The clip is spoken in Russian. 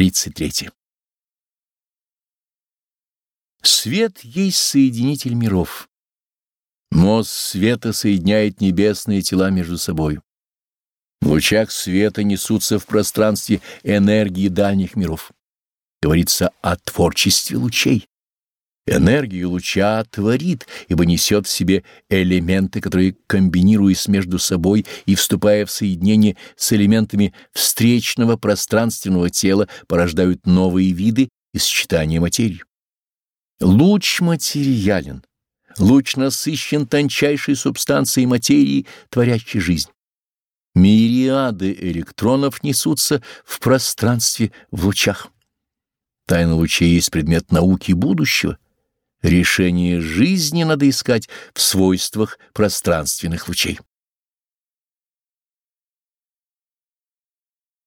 33. Свет есть соединитель миров. Мост света соединяет небесные тела между собой. В лучах света несутся в пространстве энергии дальних миров. Говорится о творчестве лучей. Энергию луча творит, ибо несет в себе элементы, которые, комбинируясь между собой и вступая в соединение с элементами встречного пространственного тела, порождают новые виды и сочетания материи. Луч материален, луч насыщен тончайшей субстанцией материи, творящей жизнь. Мириады электронов несутся в пространстве в лучах. Тайна лучей есть предмет науки будущего. Решение жизни надо искать в свойствах пространственных лучей.